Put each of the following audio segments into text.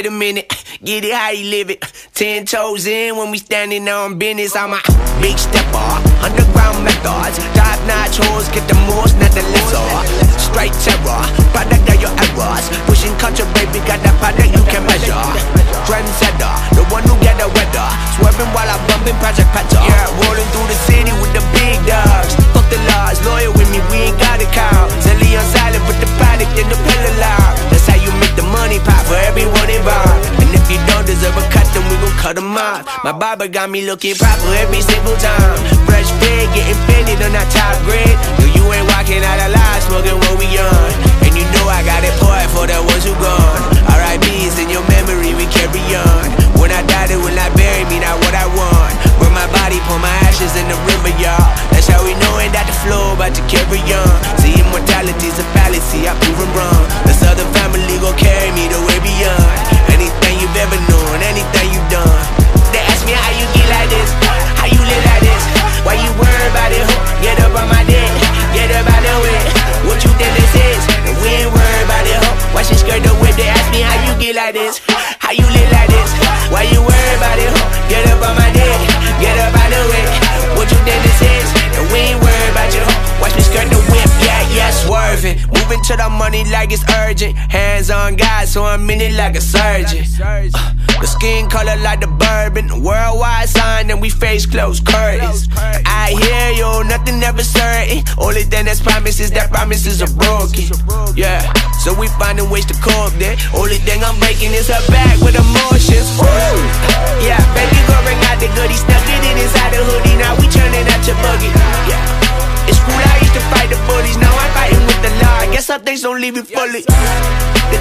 Wait a minute, get it how you live it. Ten toes in when we standing on business. I'm a big stepper, underground methods. Top notch hoes, get the most, not the lesser. Straight terror, product of your errors. Pushing culture, baby, got that product you can measure. Trendsetter, the one who get the weather. Swerving while I'm bumping Project Petter. Them off. My barber got me looking proper every single time. Fresh pig, getting fitted on that top grade. No, you ain't walking out alive, smoking what we on. And you know I got it poured for the ones who gone. R.I.P.'s in your memory, we carry on. When I die, they will not bury me, not what I want. Burn my body, pour my ashes in the river, y'all. That's how we knowin' that the flow about to carry on. See, immortality's a fallacy, I prove 'em wrong. How you live like this. Why you worry about it? Get up on my dick, get up out the way. What you think this is? And we ain't worried about you. Watch me skirt the whip, yeah, yeah, swerving. Moving to the money like it's urgent. Hands on God, so I'm in it like a surgeon. Uh, the skin color like the bourbon. Worldwide sign, and we face close curtains. I hear you, nothing ever certain. Only thing that's promised is that promises are broken. Yeah, so we finding ways to cope that. Only thing I'm breaking is her back with emotions. Woo! Yeah, baby, go bring out the goodies. Stuck it in inside the hoodie. Now we turning out your buggy. Yeah. In school, I used to fight the bullies. Now I'm fighting with the law. I guess some things don't leave you fully. They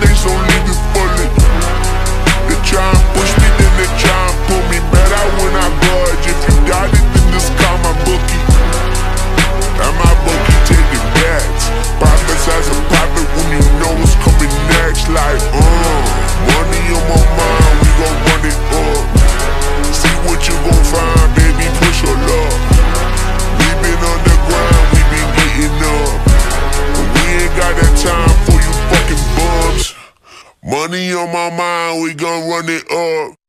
things don't leave Money on my mind, we gon' run it up.